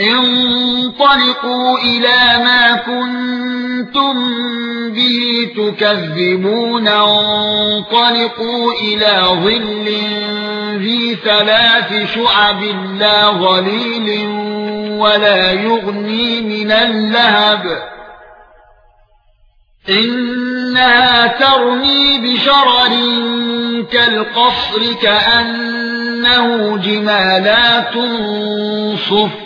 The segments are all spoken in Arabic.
انطلقوا إلى ما كنتم به تكذبون. انطلقوا إلى ظل ذي ثلاث شعب لا ظليل ولا يغني من اللهب. إنها ترمي بشرر كالقصر كأنه جمالات صفر.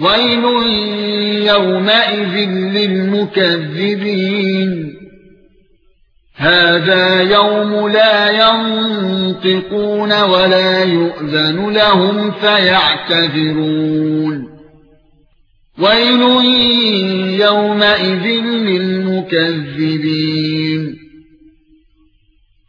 ويل يومئذ للمكذبين. هذا يوم لا ينطقون ولا يؤذن لهم فيعتذرون. ويل يومئذ للمكذبين.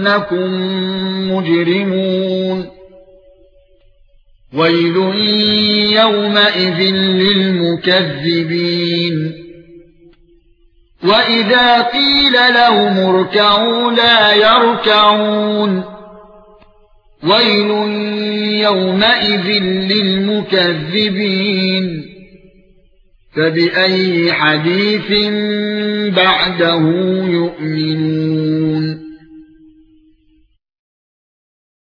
إنكم مجرمون. ويل يومئذ للمكذبين. وإذا قيل لهم اركعوا لا يركعون. ويل يومئذ للمكذبين. فبأي حديث بعده يؤمنون.